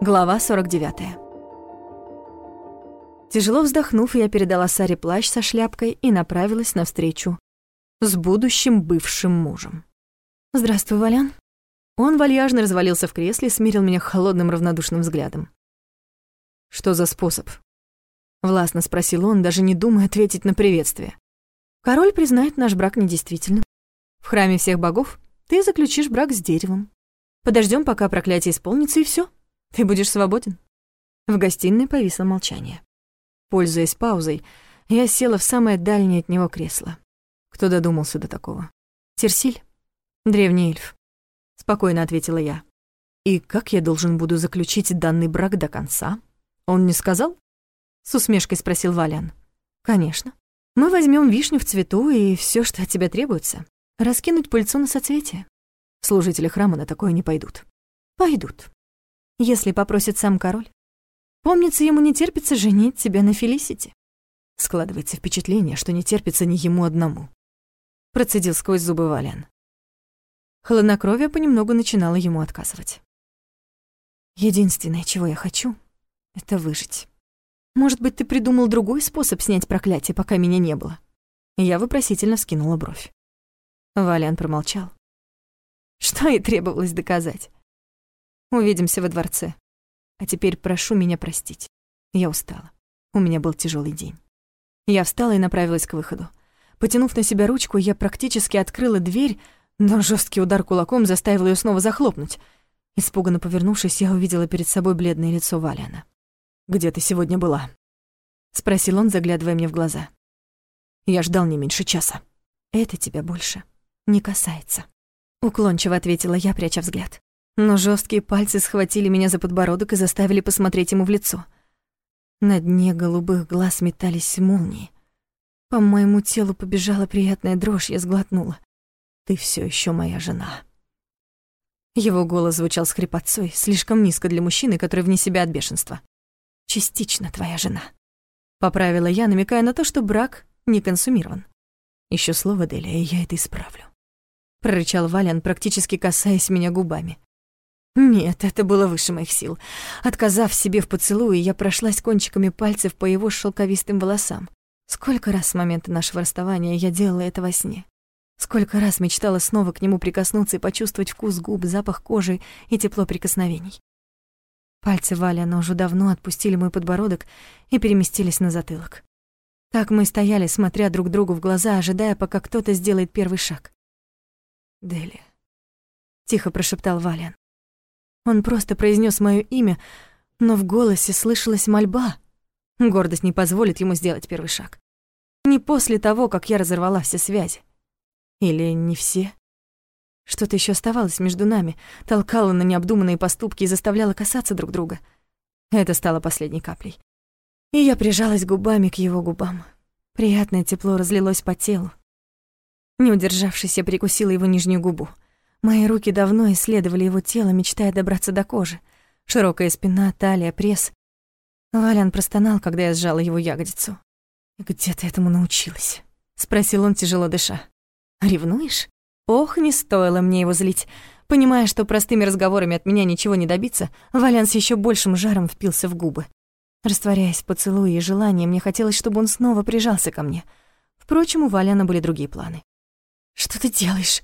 Глава 49. Тяжело вздохнув, я передала Саре плащ со шляпкой и направилась навстречу с будущим бывшим мужем. «Здравствуй, Валян». Он вальяжно развалился в кресле и смирил меня холодным равнодушным взглядом. «Что за способ?» Властно спросил он, даже не думая ответить на приветствие. «Король признает наш брак недействительным. В храме всех богов ты заключишь брак с деревом. Подождем, пока проклятие исполнится, и все. Ты будешь свободен». В гостиной повисло молчание. Пользуясь паузой, я села в самое дальнее от него кресло. Кто додумался до такого? Терсиль? Древний эльф. Спокойно ответила я. И как я должен буду заключить данный брак до конца? Он не сказал? С усмешкой спросил Валян. Конечно. Мы возьмем вишню в цвету и все, что от тебя требуется. Раскинуть пыльцу на соцветие. Служители храма на такое не пойдут. Пойдут. Если попросит сам король. Помнится, ему не терпится женить тебя на Фелисити. Складывается впечатление, что не терпится ни ему одному. Процедил сквозь зубы Вален. Хладнокровие понемногу начинало ему отказывать. Единственное, чего я хочу, — это выжить. Может быть, ты придумал другой способ снять проклятие, пока меня не было? Я вопросительно скинула бровь. Валиан промолчал. Что и требовалось доказать. Увидимся во дворце. А теперь прошу меня простить. Я устала. У меня был тяжелый день. Я встала и направилась к выходу. Потянув на себя ручку, я практически открыла дверь, но жесткий удар кулаком заставил ее снова захлопнуть. Испуганно повернувшись, я увидела перед собой бледное лицо Валиана. «Где ты сегодня была?» — спросил он, заглядывая мне в глаза. «Я ждал не меньше часа». «Это тебя больше не касается», — уклончиво ответила я, пряча взгляд но жесткие пальцы схватили меня за подбородок и заставили посмотреть ему в лицо. На дне голубых глаз метались молнии. По моему телу побежала приятная дрожь, я сглотнула. «Ты все еще моя жена». Его голос звучал с слишком низко для мужчины, который вне себя от бешенства. «Частично твоя жена», — поправила я, намекая на то, что брак не консумирован. Еще слово, Деля, и я это исправлю», — прорычал Валян, практически касаясь меня губами. Нет, это было выше моих сил. Отказав себе в поцелуе, я прошлась кончиками пальцев по его шелковистым волосам. Сколько раз с момента нашего расставания я делала это во сне. Сколько раз мечтала снова к нему прикоснуться и почувствовать вкус губ, запах кожи и тепло прикосновений. Пальцы Вали, но уже давно отпустили мой подбородок и переместились на затылок. Так мы стояли, смотря друг другу в глаза, ожидая, пока кто-то сделает первый шаг. «Дели», — тихо прошептал Валиан. Он просто произнес моё имя, но в голосе слышалась мольба. Гордость не позволит ему сделать первый шаг. Не после того, как я разорвала все связи. Или не все. Что-то ещё оставалось между нами, толкало на необдуманные поступки и заставляло касаться друг друга. Это стало последней каплей. И я прижалась губами к его губам. Приятное тепло разлилось по телу. Не удержавшись, я прикусила его нижнюю губу — Мои руки давно исследовали его тело, мечтая добраться до кожи. Широкая спина, талия, пресс. Валян простонал, когда я сжала его ягодицу. «Где ты этому научилась?» — спросил он, тяжело дыша. «Ревнуешь?» Ох, не стоило мне его злить. Понимая, что простыми разговорами от меня ничего не добиться, Валян с ещё большим жаром впился в губы. Растворяясь в поцелуе и желании, мне хотелось, чтобы он снова прижался ко мне. Впрочем, у Валяна были другие планы. «Что ты делаешь?»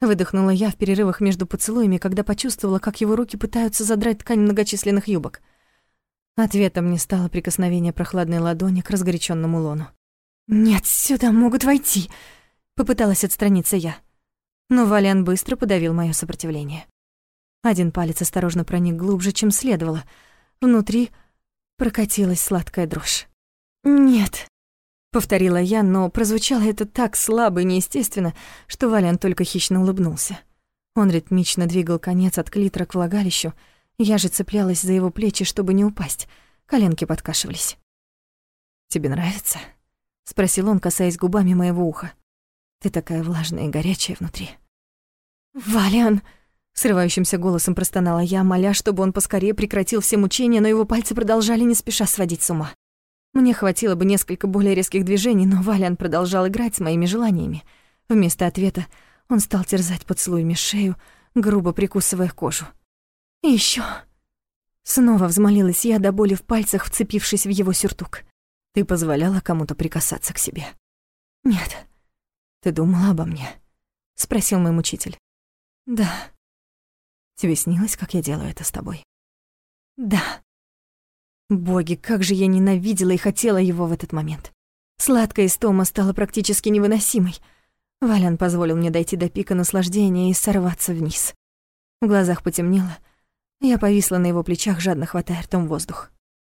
Выдохнула я в перерывах между поцелуями, когда почувствовала, как его руки пытаются задрать ткань многочисленных юбок. Ответом мне стало прикосновение прохладной ладони к разгоряченному лону. «Нет, сюда могут войти!» Попыталась отстраниться я. Но Валиан быстро подавил моё сопротивление. Один палец осторожно проник глубже, чем следовало. Внутри прокатилась сладкая дрожь. «Нет», Повторила я, но прозвучало это так слабо и неестественно, что Валян только хищно улыбнулся. Он ритмично двигал конец от клитора к влагалищу, я же цеплялась за его плечи, чтобы не упасть. Коленки подкашивались. «Тебе нравится?» — спросил он, касаясь губами моего уха. «Ты такая влажная и горячая внутри». «Валиан!» — срывающимся голосом простонала я, моля, чтобы он поскорее прекратил все мучения, но его пальцы продолжали не спеша сводить с ума. Мне хватило бы несколько более резких движений, но Валян продолжал играть с моими желаниями. Вместо ответа он стал терзать поцелуями шею, грубо прикусывая кожу. И ещё. Снова взмолилась я до боли в пальцах, вцепившись в его сюртук. Ты позволяла кому-то прикасаться к себе? Нет. Ты думала обо мне? Спросил мой мучитель. Да. Тебе снилось, как я делаю это с тобой? Да. Боги, как же я ненавидела и хотела его в этот момент. Сладкая истома стала практически невыносимой. Валян позволил мне дойти до пика наслаждения и сорваться вниз. В глазах потемнело. Я повисла на его плечах, жадно хватая ртом воздух.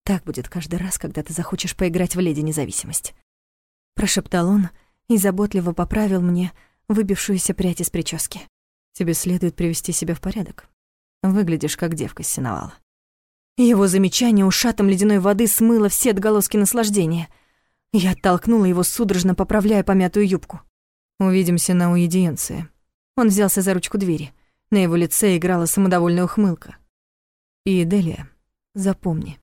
«Так будет каждый раз, когда ты захочешь поиграть в Леди Независимость», — прошептал он и заботливо поправил мне выбившуюся прядь из прически. «Тебе следует привести себя в порядок. Выглядишь как девка с сеновала». Его замечание ушатом ледяной воды смыло все отголоски наслаждения. Я оттолкнула его, судорожно поправляя помятую юбку. «Увидимся на уединенции». Он взялся за ручку двери. На его лице играла самодовольная ухмылка. «И, Делия, запомни,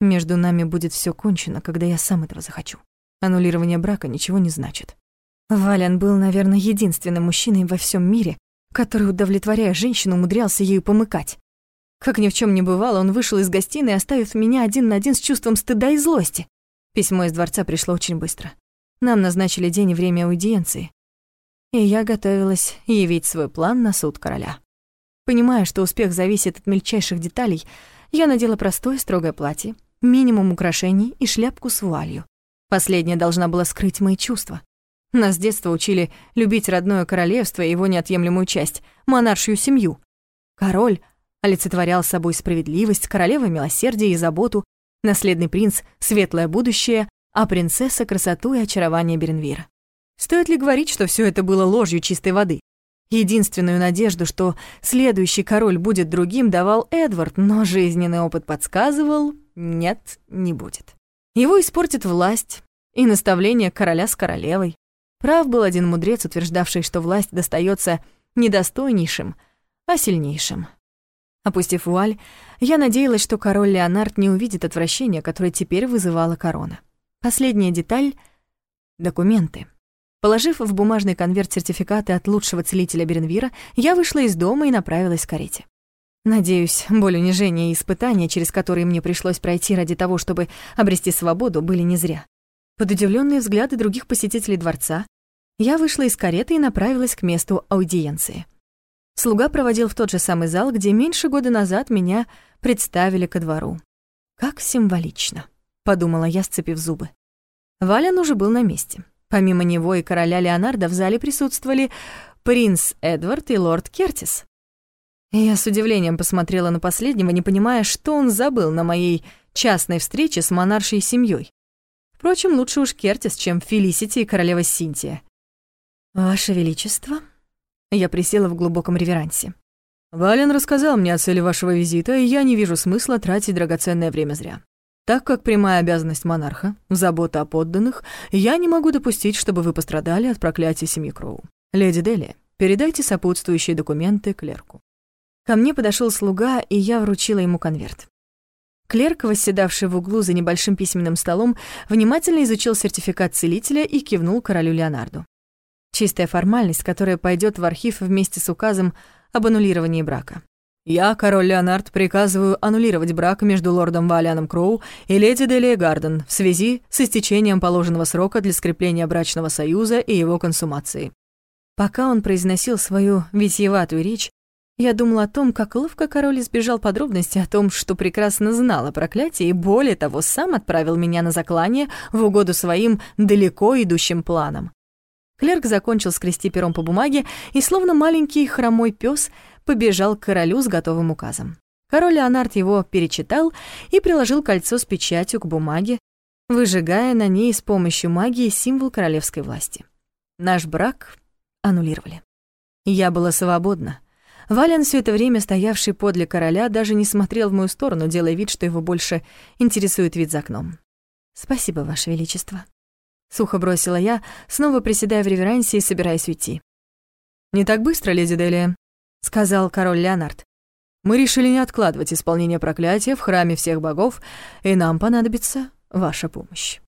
между нами будет все кончено, когда я сам этого захочу. Аннулирование брака ничего не значит». Валян был, наверное, единственным мужчиной во всем мире, который, удовлетворяя женщину, умудрялся ею помыкать. Как ни в чем не бывало, он вышел из гостиной, оставив меня один на один с чувством стыда и злости. Письмо из дворца пришло очень быстро. Нам назначили день и время аудиенции. И я готовилась явить свой план на суд короля. Понимая, что успех зависит от мельчайших деталей, я надела простое строгое платье, минимум украшений и шляпку с вуалью. Последняя должна была скрыть мои чувства. Нас с детства учили любить родное королевство и его неотъемлемую часть — монаршую семью. Король олицетворял собой справедливость, королева — милосердие и заботу, наследный принц — светлое будущее, а принцесса — красоту и очарование Беренвира. Стоит ли говорить, что все это было ложью чистой воды? Единственную надежду, что следующий король будет другим, давал Эдвард, но жизненный опыт подсказывал — нет, не будет. Его испортит власть и наставление короля с королевой. Прав был один мудрец, утверждавший, что власть достается недостойнейшим, а сильнейшим. Опустив вуаль, я надеялась, что король Леонард не увидит отвращения, которое теперь вызывала корона. Последняя деталь — документы. Положив в бумажный конверт сертификаты от лучшего целителя Беренвира, я вышла из дома и направилась к карете. Надеюсь, боль унижения и испытания, через которые мне пришлось пройти ради того, чтобы обрести свободу, были не зря. Под удивленные взгляды других посетителей дворца я вышла из кареты и направилась к месту аудиенции. Слуга проводил в тот же самый зал, где меньше года назад меня представили ко двору. «Как символично», — подумала я, сцепив зубы. Валян уже был на месте. Помимо него и короля Леонардо в зале присутствовали принц Эдвард и лорд Кертис. Я с удивлением посмотрела на последнего, не понимая, что он забыл на моей частной встрече с монаршей семьей. Впрочем, лучше уж Кертис, чем Фелисити и королева Синтия. «Ваше Величество», я присела в глубоком реверансе. «Вален рассказал мне о цели вашего визита, и я не вижу смысла тратить драгоценное время зря. Так как прямая обязанность монарха — забота о подданных, я не могу допустить, чтобы вы пострадали от проклятия семьи Кроу. Леди Дели, передайте сопутствующие документы клерку». Ко мне подошел слуга, и я вручила ему конверт. Клерк, восседавший в углу за небольшим письменным столом, внимательно изучил сертификат целителя и кивнул королю Леонарду. Чистая формальность, которая пойдет в архив вместе с указом об аннулировании брака. Я, король Леонард, приказываю аннулировать брак между лордом Валианом Кроу и леди Делия Гарден в связи с истечением положенного срока для скрепления брачного союза и его консумации. Пока он произносил свою витиеватую речь, я думала о том, как ловко король избежал подробностей о том, что прекрасно знал о проклятии и, более того, сам отправил меня на заклание в угоду своим далеко идущим планам. Клерк закончил скрести пером по бумаге и, словно маленький хромой пес, побежал к королю с готовым указом. Король Леонард его перечитал и приложил кольцо с печатью к бумаге, выжигая на ней с помощью магии символ королевской власти. Наш брак аннулировали. Я была свободна. Вален, все это время стоявший подле короля, даже не смотрел в мою сторону, делая вид, что его больше интересует вид за окном. «Спасибо, Ваше Величество», Сухо бросила я, снова приседая в реверансе и собираясь уйти. «Не так быстро, леди Делия», — сказал король Леонард. «Мы решили не откладывать исполнение проклятия в храме всех богов, и нам понадобится ваша помощь».